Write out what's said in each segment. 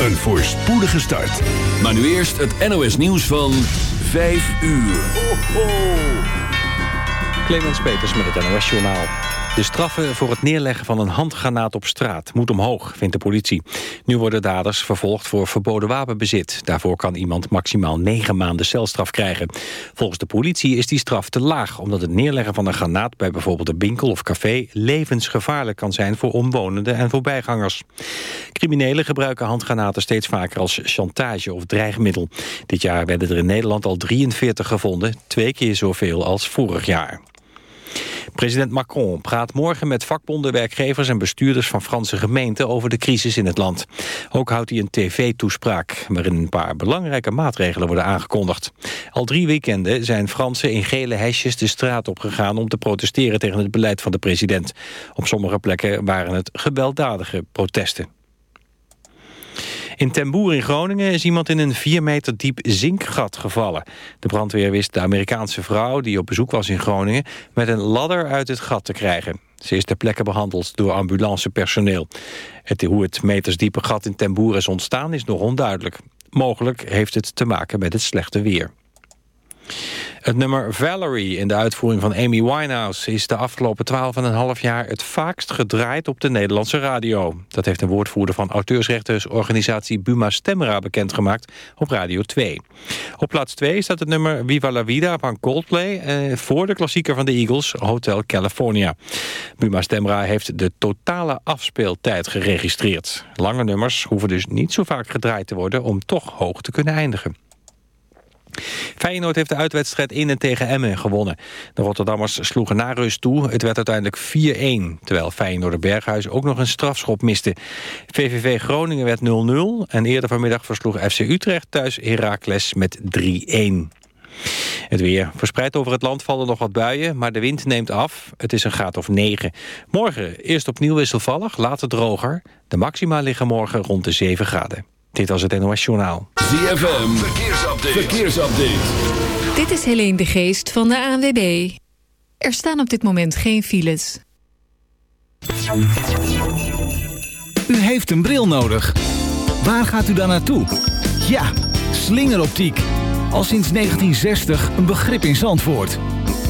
Een voorspoedige start. Maar nu eerst het NOS nieuws van 5 uur. Ho, ho. Clemens Peters met het NOS Journaal. De straffen voor het neerleggen van een handgranaat op straat moet omhoog, vindt de politie. Nu worden daders vervolgd voor verboden wapenbezit. Daarvoor kan iemand maximaal negen maanden celstraf krijgen. Volgens de politie is die straf te laag... omdat het neerleggen van een granaat bij bijvoorbeeld een winkel of café... levensgevaarlijk kan zijn voor omwonenden en voorbijgangers. Criminelen gebruiken handgranaten steeds vaker als chantage of dreigmiddel. Dit jaar werden er in Nederland al 43 gevonden, twee keer zoveel als vorig jaar. President Macron praat morgen met vakbonden, werkgevers en bestuurders van Franse gemeenten over de crisis in het land. Ook houdt hij een tv-toespraak waarin een paar belangrijke maatregelen worden aangekondigd. Al drie weekenden zijn Fransen in gele hesjes de straat opgegaan om te protesteren tegen het beleid van de president. Op sommige plekken waren het gewelddadige protesten. In Temboer in Groningen is iemand in een 4 meter diep zinkgat gevallen. De brandweer wist de Amerikaanse vrouw, die op bezoek was in Groningen... met een ladder uit het gat te krijgen. Ze is ter plekke behandeld door ambulancepersoneel. Het, hoe het metersdiepe gat in Temboer is ontstaan is nog onduidelijk. Mogelijk heeft het te maken met het slechte weer. Het nummer Valerie in de uitvoering van Amy Winehouse... is de afgelopen 12,5 jaar het vaakst gedraaid op de Nederlandse radio. Dat heeft een woordvoerder van auteursrechtersorganisatie Buma Stemra bekendgemaakt op Radio 2. Op plaats 2 staat het nummer Viva la Vida van Coldplay... Eh, voor de klassieker van de Eagles, Hotel California. Buma Stemra heeft de totale afspeeltijd geregistreerd. Lange nummers hoeven dus niet zo vaak gedraaid te worden... om toch hoog te kunnen eindigen. Feyenoord heeft de uitwedstrijd in en tegen Emmen gewonnen. De Rotterdammers sloegen na rust toe. Het werd uiteindelijk 4-1, terwijl Feyenoord Berghuis ook nog een strafschop miste. VVV Groningen werd 0-0 en eerder vanmiddag versloeg FC Utrecht thuis Heracles met 3-1. Het weer. Verspreid over het land vallen nog wat buien, maar de wind neemt af. Het is een graad of 9. Morgen eerst opnieuw wisselvallig, later droger. De maxima liggen morgen rond de 7 graden. Dit was het NOS Journaal. ZFM, verkeersupdate. verkeersupdate. Dit is Helene de Geest van de ANWB. Er staan op dit moment geen files. U heeft een bril nodig. Waar gaat u dan naartoe? Ja, slingeroptiek. Al sinds 1960 een begrip in Zandvoort.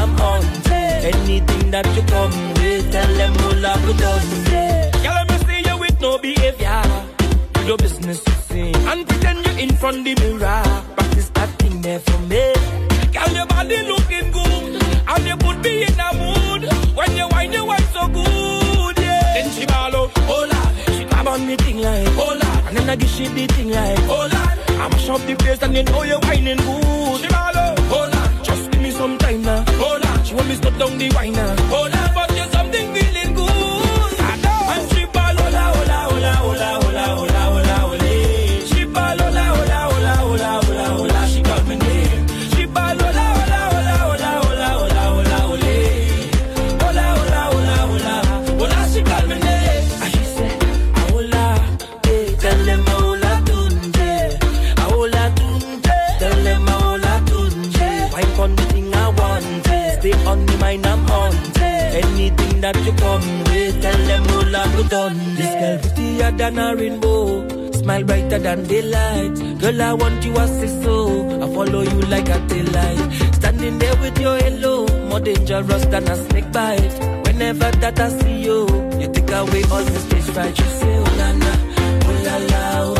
I'm on. Anything that you come with, tell them all I've done. Girl, I'ma see you with no behavior. Do your business, you see. And pretend you're in front the mirror. Practice that thing there for me. Girl, your body looking good. And you put in a mood. When you wine, you wine so good, yeah. Then she ball out, oh, hola. She grab on me thing like, oh, hola. And then I give she the thing like, oh, hola. I mash up the place and you know you're whining good. She ball out. When me step down the wine, hold on. that you come with. Tell them no love we done. This girl prettier than a rainbow, smile brighter than daylight. Girl, I want you as a soul. I follow you like a daylight. Standing there with your halo, more dangerous than a snake bite. Whenever that I see you, you take away all the stage fright. You say, oh na, la, oh la la. Oh.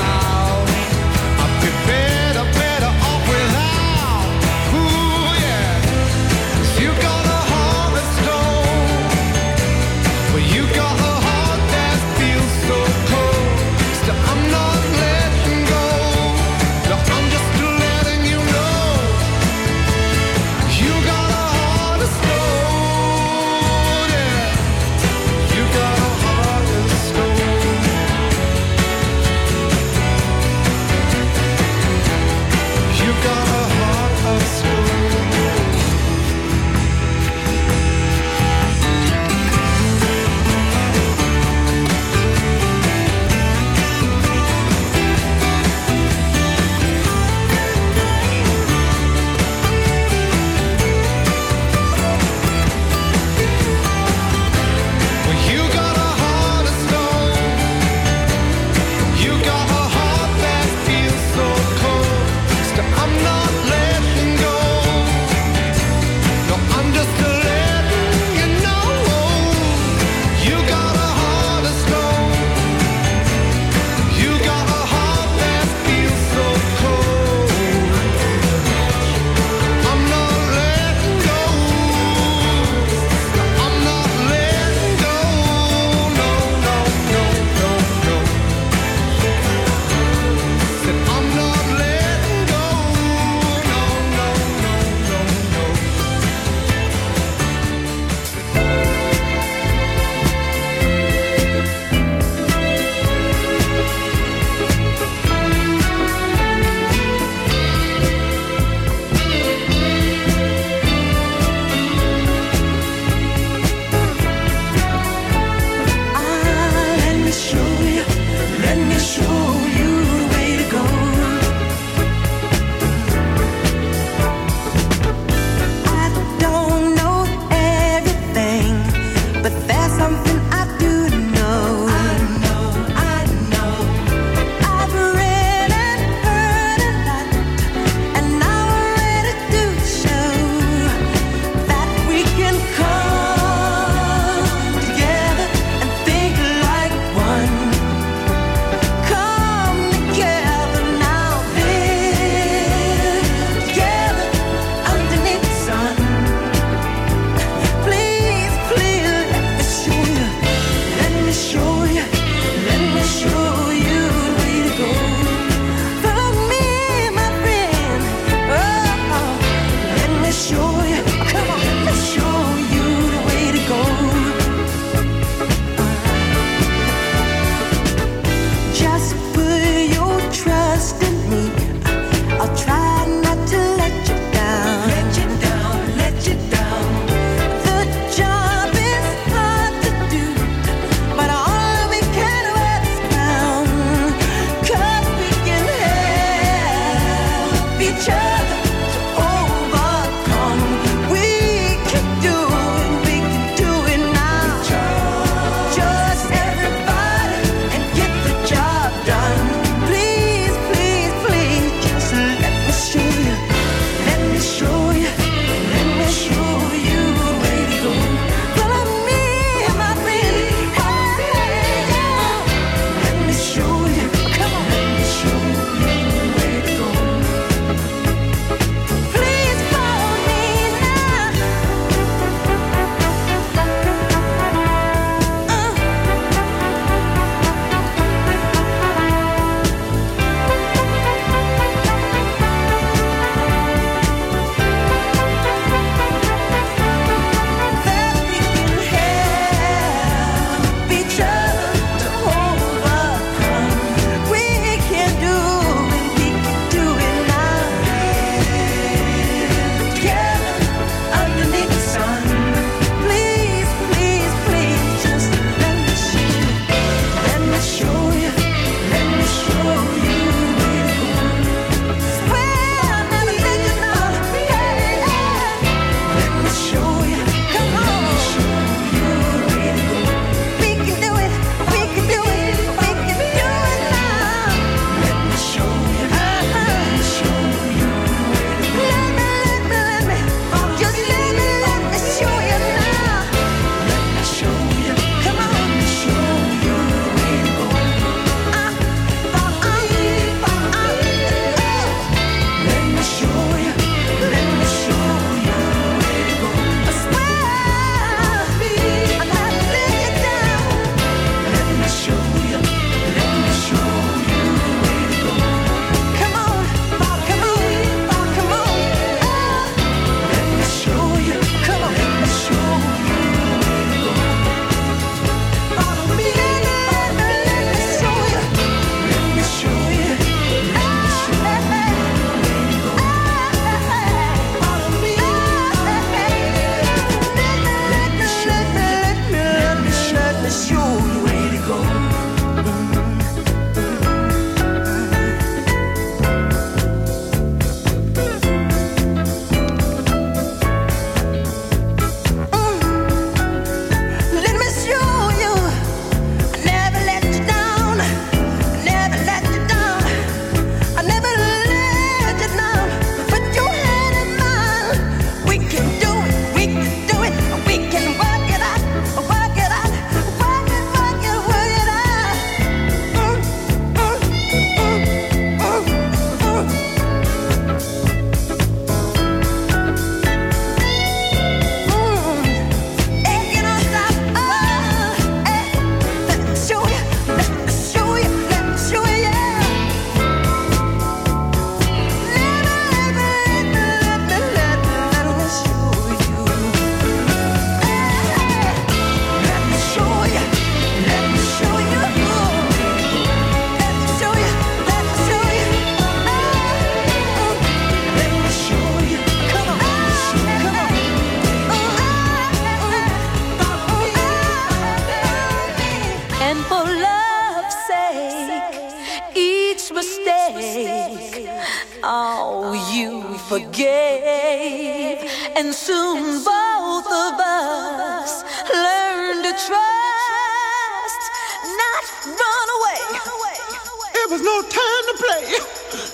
time to play.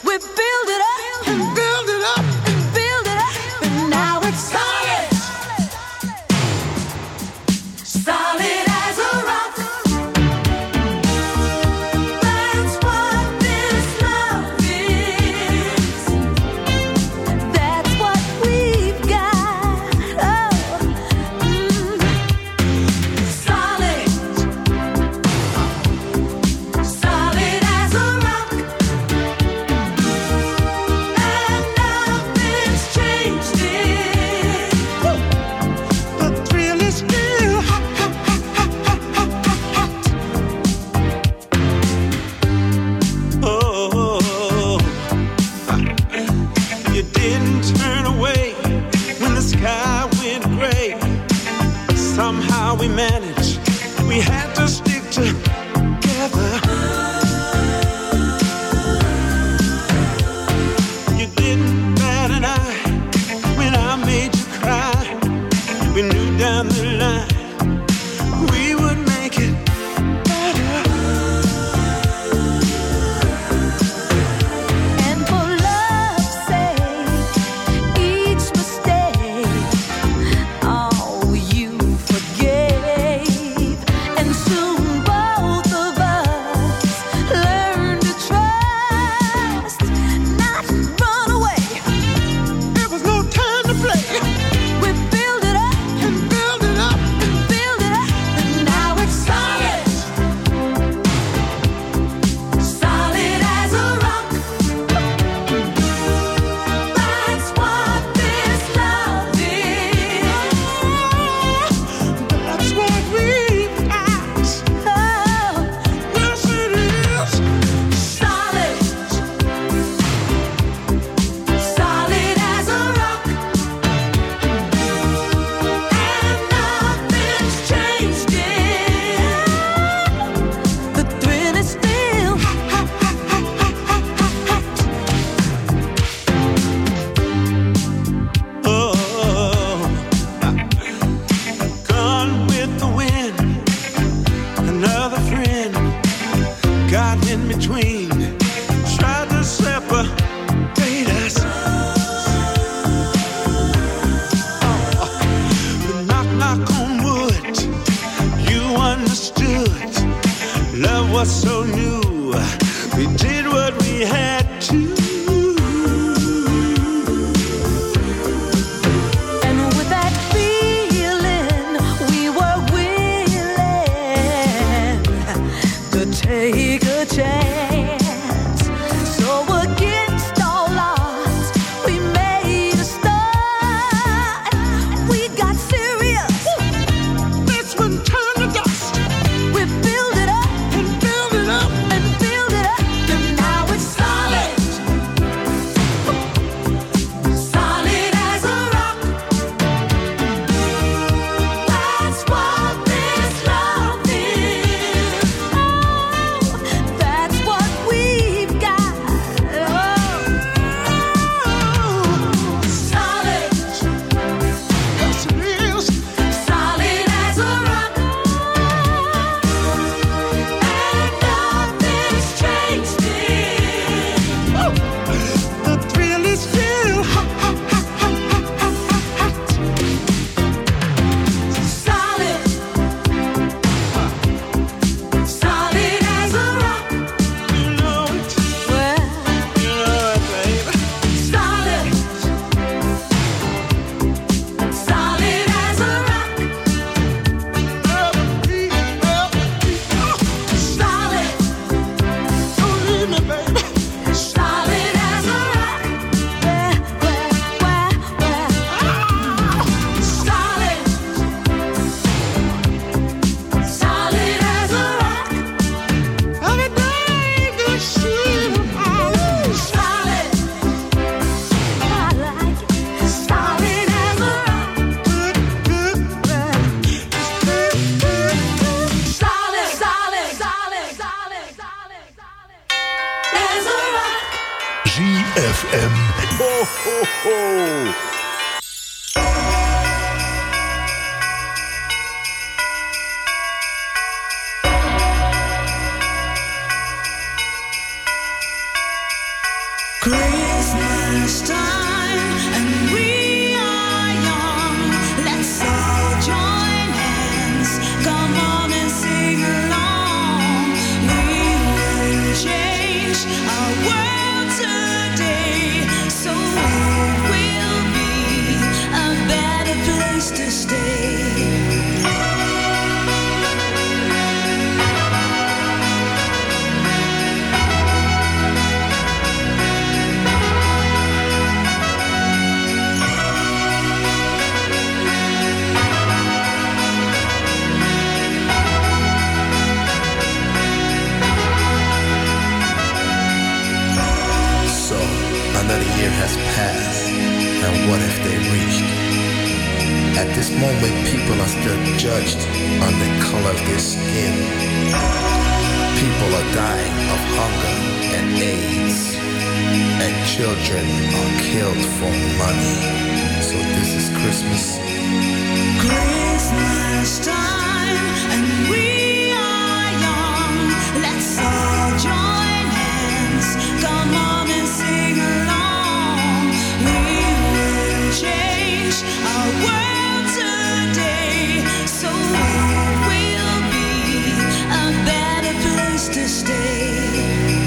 We build it up and build it up. Moment, people are still judged on the color of their skin. People are dying of hunger and AIDS, and children are killed for money. So this is Christmas. Christmas time, and we are young. Let's all join hands. Come on and sing along. We will change our world to stay.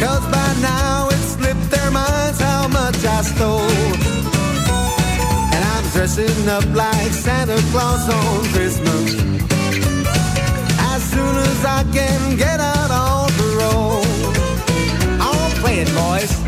Cause by now it's slipped their minds how much I stole. And I'm dressing up like Santa Claus on Christmas. As soon as I can get out on parole. I'll play it, boys.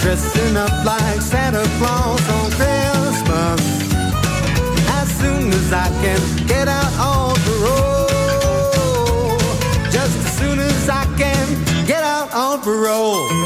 Dressing up like Santa Claus on Christmas. As soon as I can get out on parole. Just as soon as I can get out on parole.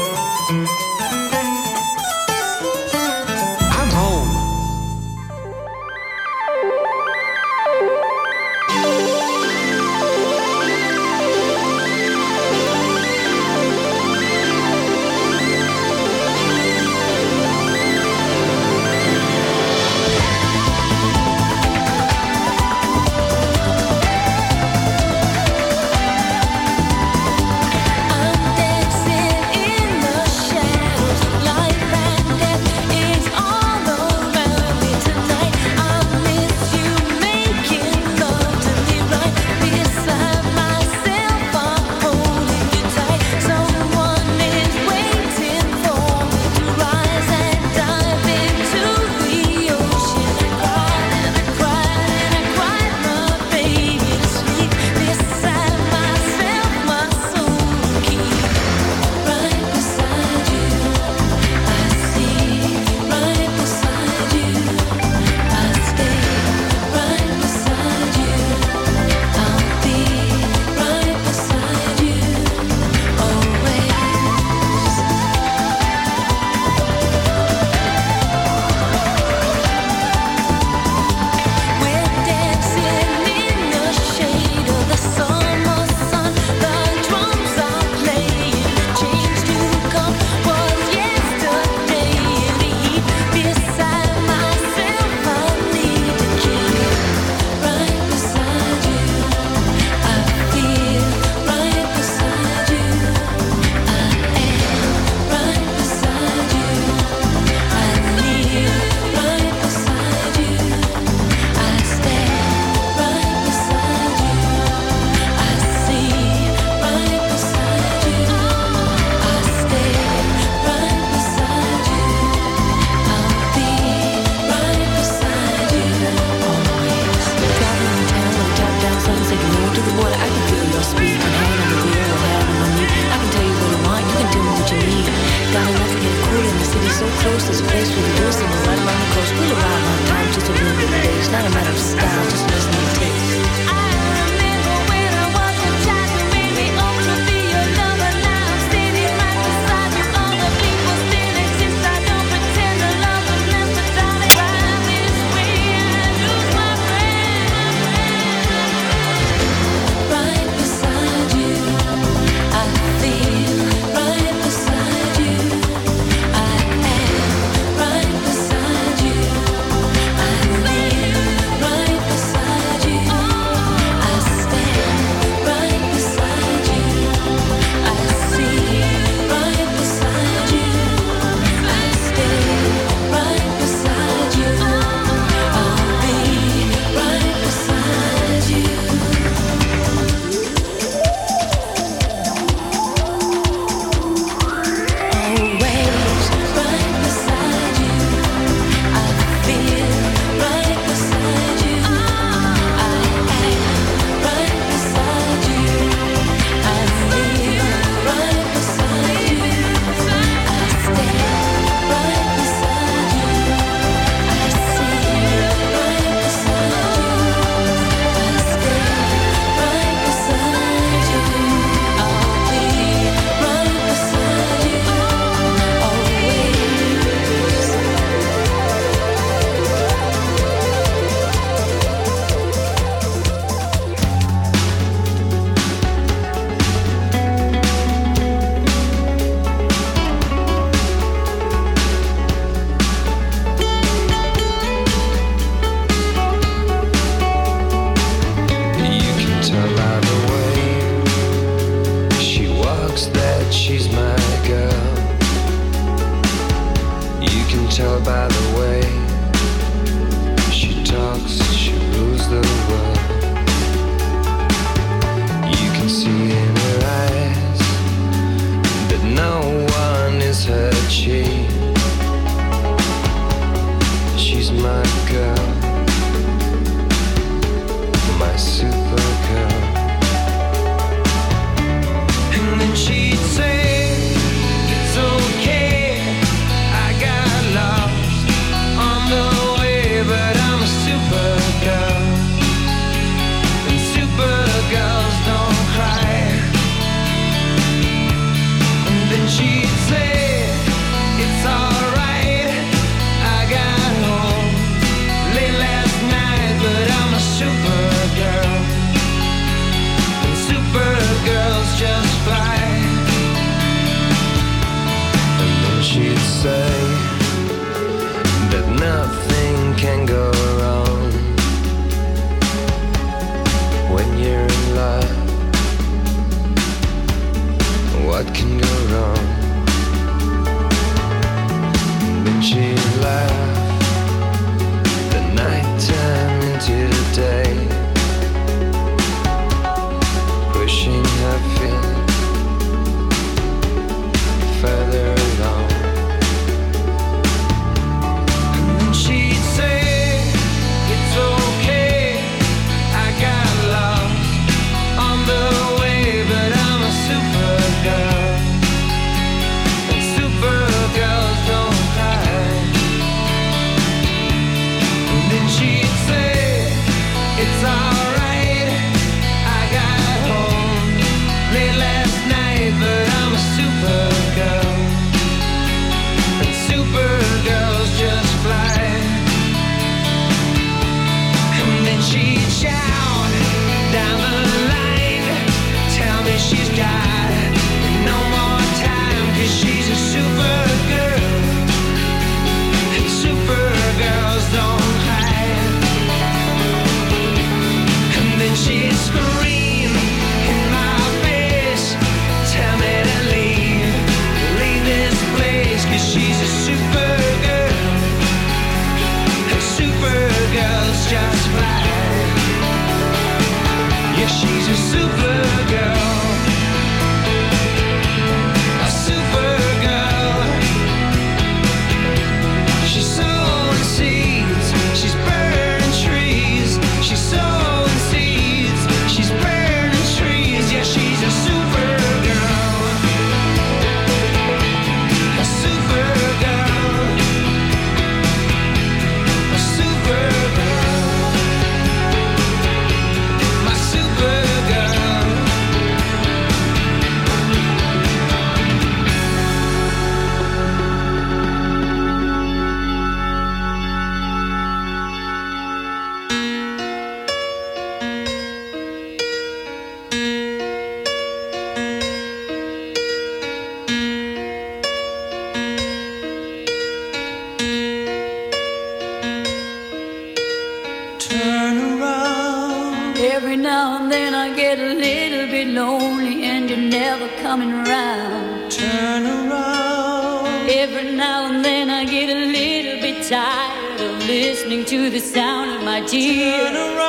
coming round. Turn around. Every now and then I get a little bit tired of listening to the sound of my tears.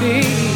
Be.